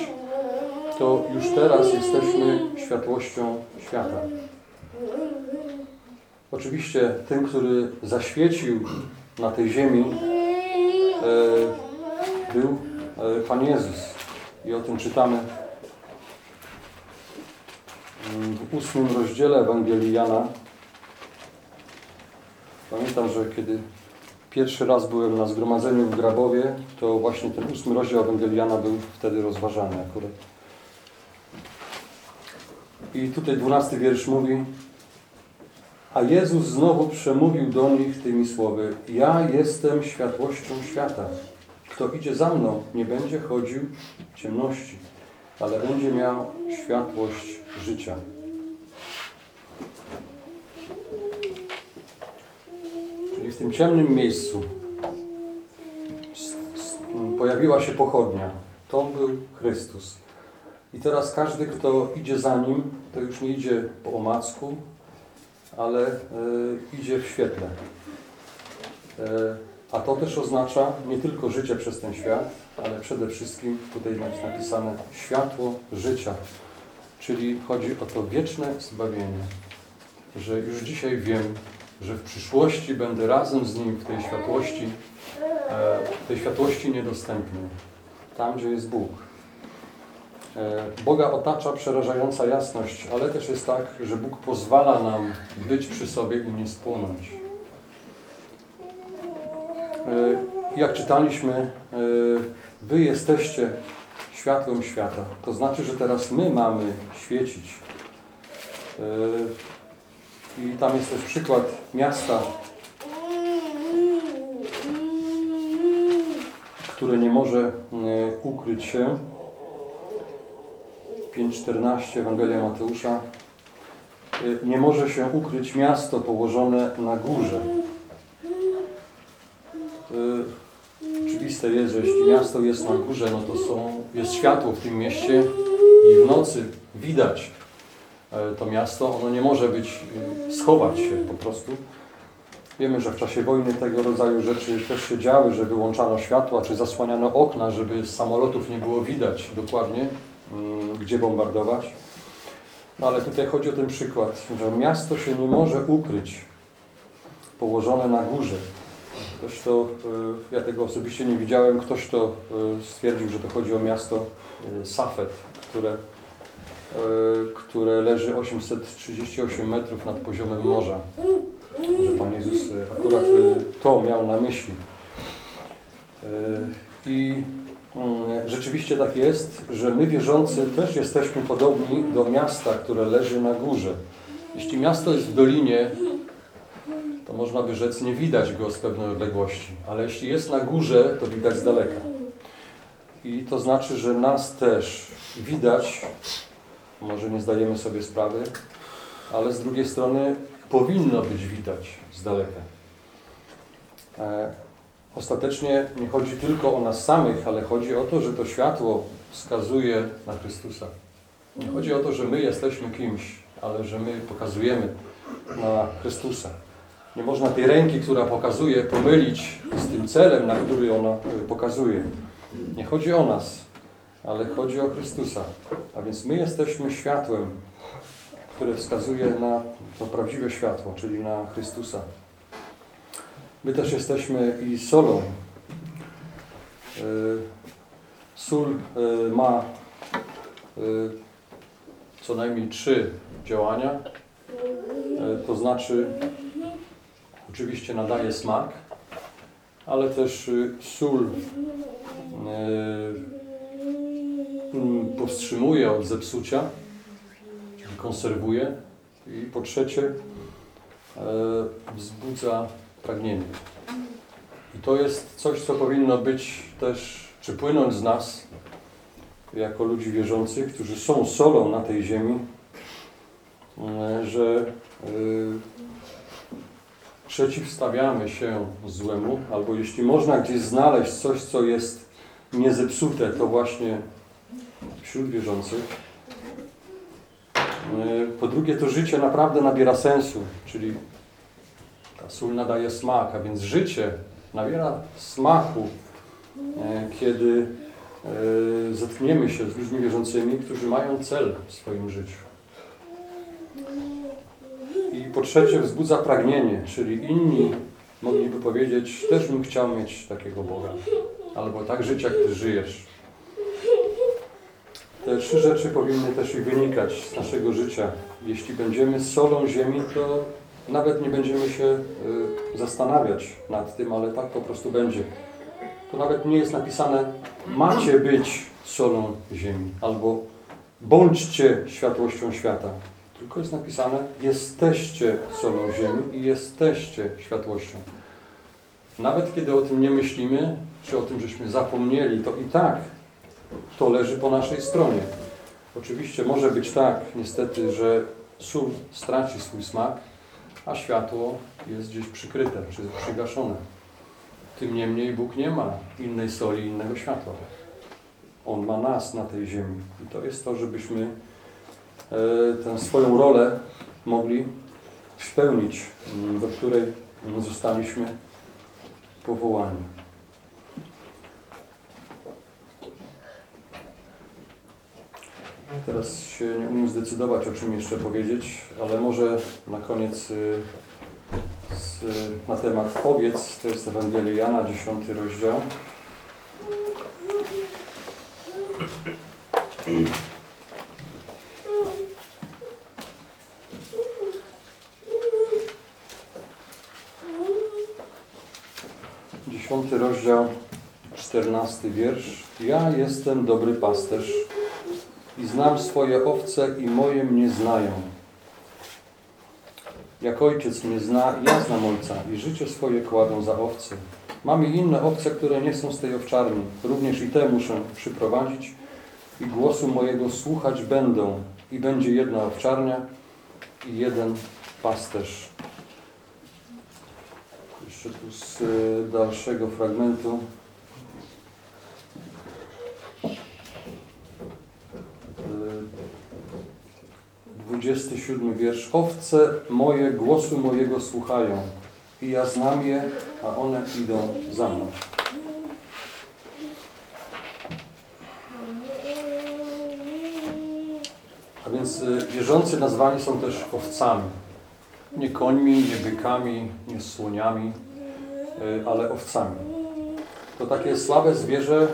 to już teraz jesteśmy światłością świata. Oczywiście tym, który zaświecił na tej ziemi, e, był e, Pan Jezus. I o tym czytamy w ósmym rozdziale Ewangelii Jana. Pamiętam, że kiedy pierwszy raz byłem na zgromadzeniu w Grabowie, to właśnie ten ósmy rozdział Ewangeliana był wtedy rozważany akurat. I tutaj dwunasty wiersz mówi A Jezus znowu przemówił do nich tymi słowy Ja jestem światłością świata. Kto idzie za mną, nie będzie chodził w ciemności, ale będzie miał światłość życia. W tym ciemnym miejscu pojawiła się pochodnia. To był Chrystus. I teraz każdy, kto idzie za Nim, to już nie idzie po omacku, ale y, idzie w świetle. Y, a to też oznacza nie tylko życie przez ten świat, ale przede wszystkim tutaj jest napisane światło życia. Czyli chodzi o to wieczne zbawienie. Że już dzisiaj wiem, że w przyszłości będę razem z Nim w tej światłości, e, tej światłości niedostępnej, tam gdzie jest Bóg. E, Boga otacza przerażająca jasność, ale też jest tak, że Bóg pozwala nam być przy sobie i nie spłonąć. E, jak czytaliśmy, Wy jesteście światłem świata. To znaczy, że teraz my mamy świecić. I tam jest też przykład miasta, które nie może e, ukryć się. 5.14 Ewangelia Mateusza. E, nie może się ukryć miasto położone na górze. E, oczywiste jest, że jeśli miasto jest na górze, no to są, jest światło w tym mieście i w nocy widać to miasto, ono nie może być, e, schować się po prostu. Wiemy, że w czasie wojny tego rodzaju rzeczy też się działy, że wyłączano światła, czy zasłaniano okna, żeby z samolotów nie było widać dokładnie, mm, gdzie bombardować. No ale tutaj chodzi o ten przykład, że miasto się nie może ukryć, położone na górze. Ktoś to, e, ja tego osobiście nie widziałem, ktoś to stwierdził, że to chodzi o miasto Safed, które E, które leży 838 metrów nad poziomem morza. Że Pan Jezus e, akurat e, to miał na myśli. I mm, rzeczywiście tak jest, że my wierzący też jesteśmy podobni do miasta, które leży na górze. Jeśli miasto jest w dolinie, to można by rzec, nie widać go z pewnej odległości, ale jeśli jest na górze, to widać z daleka. I to znaczy, że nas też widać, może nie zdajemy sobie sprawy, ale z drugiej strony powinno być widać z daleka. E, ostatecznie nie chodzi tylko o nas samych, ale chodzi o to, że to światło wskazuje na Chrystusa. Nie chodzi o to, że my jesteśmy kimś, ale że my pokazujemy na Chrystusa. Nie można tej ręki, która pokazuje, pomylić z tym celem, na który ona e, pokazuje. Nie chodzi o nas, ale chodzi o Chrystusa. A więc my jesteśmy światłem, które wskazuje na to prawdziwe światło, czyli na Chrystusa. My też jesteśmy i solą. E, sól e, ma co najmniej trzy działania. To znaczy oczywiście nadaje smak, ale też sól powstrzymuje od zepsucia, konserwuje i po trzecie y, wzbudza pragnienie. I to jest coś, co powinno być też, czy płynąć z nas, jako ludzi wierzących, którzy są solą na tej ziemi, że przeciwstawiamy się złemu, albo jeśli można gdzieś znaleźć coś, co jest niezepsute, to właśnie wśród wierzących. E, po drugie, to życie naprawdę nabiera sensu, czyli ta sól nadaje smak, a więc życie nabiera smaku, e, kiedy e, zetkniemy się z ludźmi wierzącymi, którzy mają cel w swoim życiu. I po trzecie wzbudza pragnienie, czyli inni mogliby powiedzieć, też bym chciał mieć takiego Boga. Albo tak żyć, jak Ty żyjesz. Te trzy rzeczy powinny też i wynikać z naszego życia. Jeśli będziemy solą ziemi, to nawet nie będziemy się y, zastanawiać nad tym, ale tak po prostu będzie. To nawet nie jest napisane macie być solą ziemi albo bądźcie światłością świata. Tylko jest napisane, jesteście solą ziemi i jesteście światłością. Nawet kiedy o tym nie myślimy, czy o tym żeśmy zapomnieli, to i tak to leży po naszej stronie. Oczywiście może być tak, niestety, że sól straci swój smak, a światło jest gdzieś przykryte, czy przygaszone. Tym niemniej Bóg nie ma innej soli, innego światła. On ma nas na tej ziemi. I to jest to, żebyśmy E, tę swoją rolę mogli spełnić, mm, do której zostaliśmy powołani. Teraz się nie umiem zdecydować, o czym jeszcze powiedzieć, ale może na koniec y, z, na temat powiedz, to jest Ewangelia Jana, 10 rozdział. Dziesiąty rozdział, czternasty wiersz. Ja jestem dobry pasterz i znam swoje owce i moje mnie znają. Jak ojciec mnie zna, ja znam ojca i życie swoje kładę za owce. Mam i inne owce, które nie są z tej owczarni. Również i te muszę przyprowadzić i głosu mojego słuchać będą. I będzie jedna owczarnia i jeden pasterz jeszcze tu z e, dalszego fragmentu. 27 wiersz. Owce moje głosu mojego słuchają i ja znam je, a one idą za mną. A więc y, wierzący nazwani są też owcami. Nie końmi, nie bykami, nie słoniami, y, ale owcami. To takie słabe zwierzę,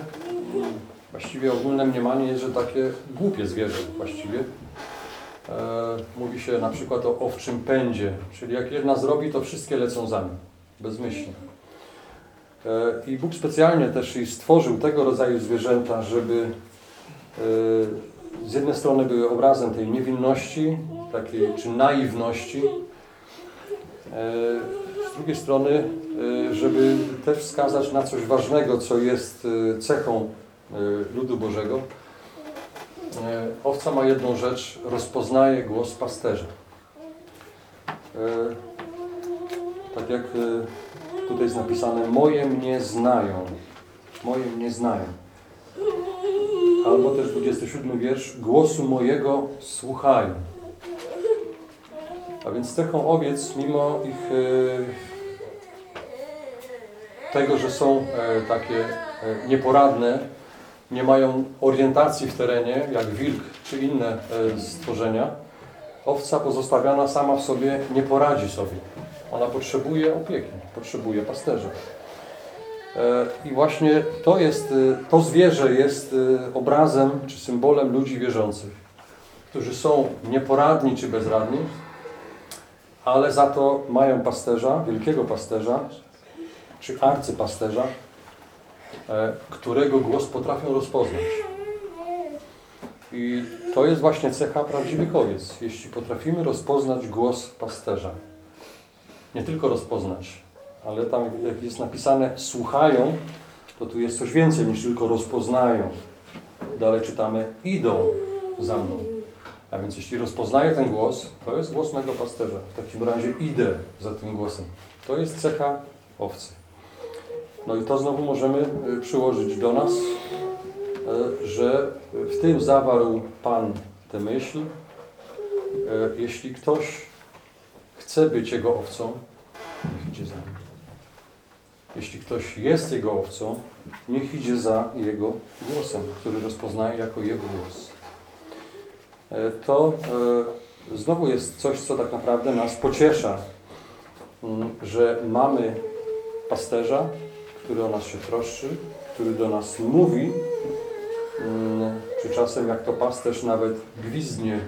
właściwie ogólne mniemanie jest, że takie głupie zwierzę właściwie, E, mówi się na przykład o owczym pędzie, czyli jak jedna zrobi, to wszystkie lecą za nim, bezmyślnie. E, I Bóg specjalnie też i stworzył tego rodzaju zwierzęta, żeby e, z jednej strony były obrazem tej niewinności, takiej czy naiwności, z drugiej strony, żeby też wskazać na coś ważnego, co jest cechą ludu Bożego. Owca ma jedną rzecz, rozpoznaje głos pasterza. Tak jak tutaj jest napisane, moje mnie znają. Moje mnie znają. Albo też 27 wiersz, głosu mojego słuchają. A więc cechą owiec, mimo ich e, tego, że są e, takie e, nieporadne, nie mają orientacji w terenie, jak wilk czy inne stworzenia, owca pozostawiona sama w sobie nie poradzi sobie. Ona potrzebuje opieki, potrzebuje pasterza. E, I właśnie to jest, e, to zwierzę jest e, obrazem czy symbolem ludzi wierzących, którzy są nieporadni czy bezradni, ale za to mają pasterza, wielkiego pasterza, czy arcypasterza, którego głos potrafią rozpoznać. I to jest właśnie cecha prawdziwych owiec, jeśli potrafimy rozpoznać głos pasterza nie tylko rozpoznać, ale tam jak jest napisane słuchają, to tu jest coś więcej niż tylko rozpoznają. Dalej czytamy idą za mną. A więc jeśli rozpoznaję ten głos, to jest głos mego pasterza. W takim razie idę za tym głosem. To jest cecha owcy. No i to znowu możemy y, przyłożyć do nas, y, że w tym zawarł Pan tę myśl. Y, jeśli ktoś chce być Jego owcą, niech idzie za nim. Jeśli ktoś jest Jego owcą, niech idzie za Jego głosem, który rozpoznaje jako Jego głos. E, to e, znowu jest coś, co tak naprawdę nas pociesza, mm, że mamy pasterza, który o nas się troszczy, który do nas mówi, mm, czy czasem jak to pasterz nawet gwizdnie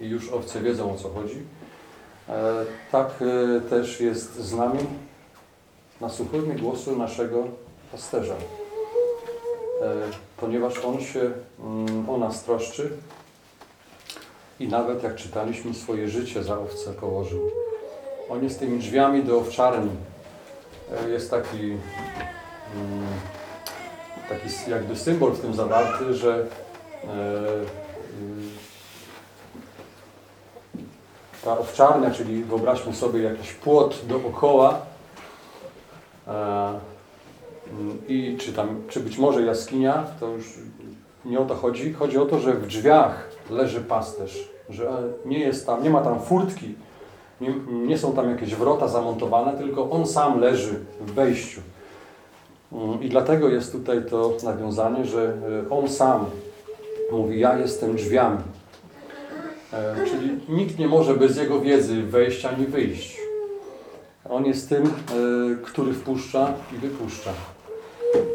i już owce wiedzą o co chodzi, E, tak e, też jest z nami. Nasłuchujmy głosu naszego pasterza, e, ponieważ On się mm, o nas troszczy i nawet jak czytaliśmy, swoje życie za owce położył. On jest tymi drzwiami do owczarni. Jest taki, taki jakby symbol w tym zawarty, że ta owczarnia, czyli wyobraźmy sobie jakiś płot dookoła e, i czy tam, czy być może jaskinia, to już nie o to chodzi. Chodzi o to, że w drzwiach leży pasterz, że nie jest tam, nie ma tam furtki, nie, nie są tam jakieś wrota zamontowane, tylko on sam leży w wejściu. I dlatego jest tutaj to nawiązanie, że on sam mówi, ja jestem drzwiami. E, czyli nikt nie może bez jego wiedzy wejść ani wyjść. On jest tym, e, który wpuszcza i wypuszcza.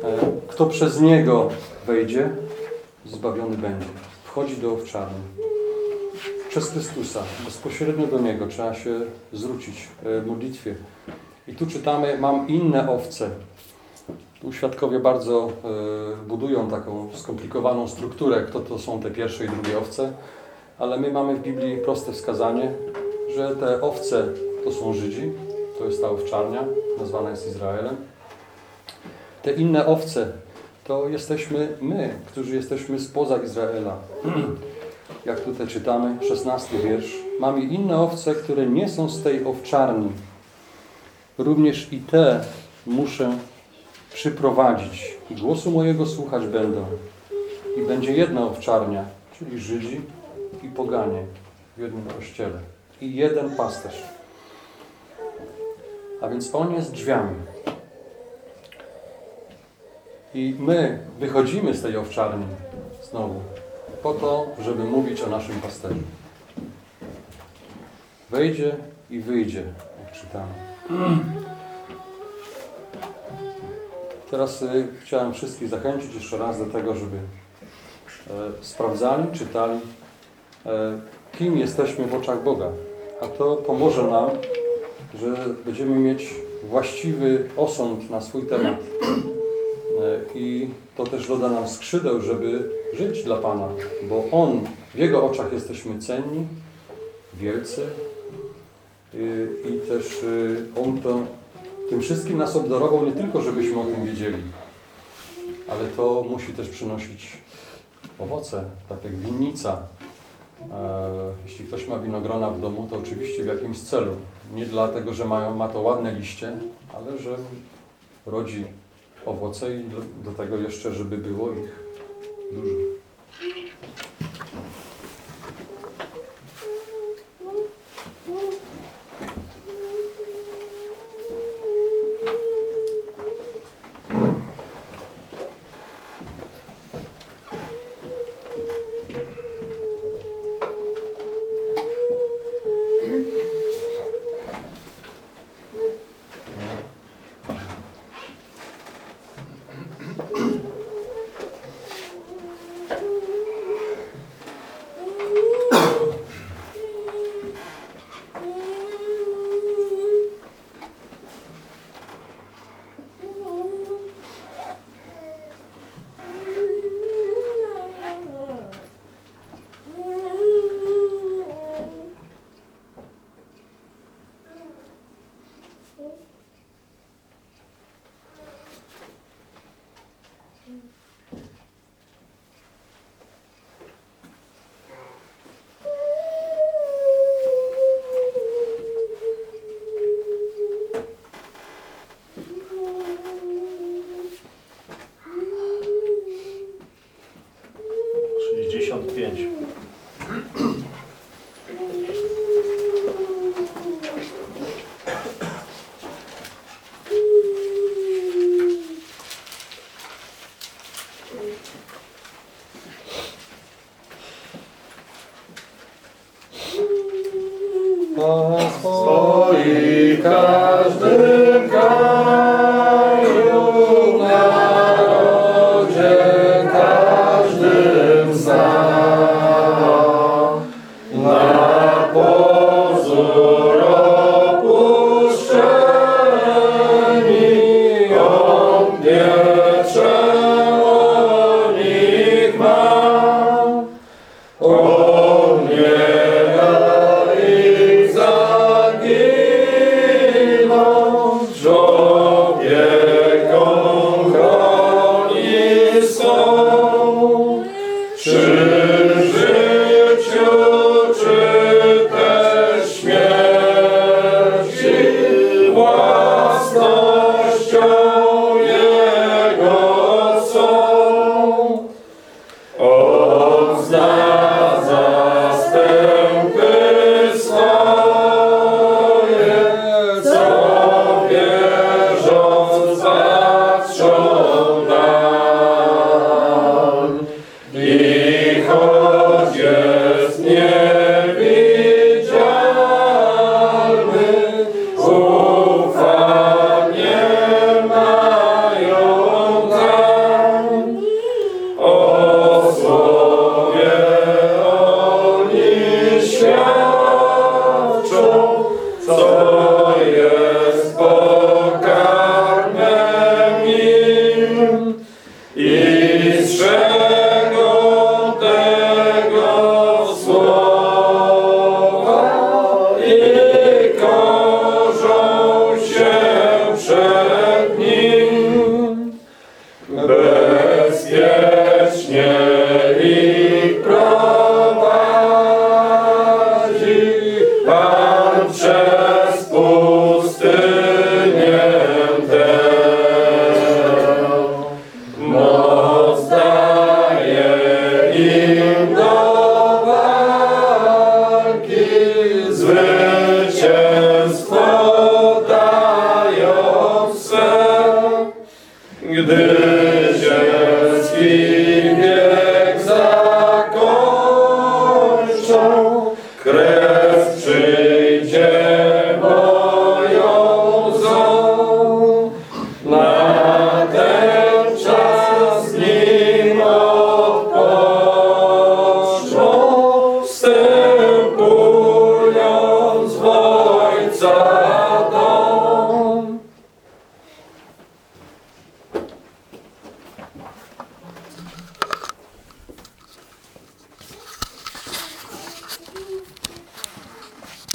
E, kto przez niego wejdzie, zbawiony będzie. Wchodzi do owczarni. Przez Chrystusa, bezpośrednio do Niego trzeba się zwrócić w modlitwie. I tu czytamy, mam inne owce. Tu świadkowie bardzo budują taką skomplikowaną strukturę, kto to są te pierwsze i drugie owce ale my mamy w Biblii proste wskazanie, że te owce to są Żydzi, to jest ta owczarnia, nazwana jest Izraelem. Te inne owce to jesteśmy my, którzy jesteśmy spoza Izraela. Jak tutaj czytamy, 16 wiersz. Mamy inne owce, które nie są z tej owczarni. Również i te muszę przyprowadzić. I głosu mojego słuchać będą. I będzie jedna owczarnia, czyli Żydzi i poganie w jednym kościele. I jeden pasterz. A więc On jest drzwiami. I my wychodzimy z tej owczarni znowu po to, żeby mówić o naszym pasterzu. Wejdzie i wyjdzie, jak czytamy. Teraz y, chciałem wszystkich zachęcić jeszcze raz do tego, żeby y, sprawdzali, czytali E, kim jesteśmy w oczach Boga. A to pomoże nam, że będziemy mieć właściwy osąd na swój temat. E, I to też doda nam skrzydeł, żeby żyć dla Pana, bo On, w Jego oczach jesteśmy cenni, wielcy y, i też y, On to tym wszystkim nas obdarował nie tylko, żebyśmy o tym wiedzieli, ale to musi też przynosić owoce, tak jak winnica. E, Jeśli ktoś ma winogrona w domu, to oczywiście w jakimś celu. Nie dlatego, że ma to ładne liście, ale że rodzi owoce i do, do tego jeszcze, żeby było ich dużo.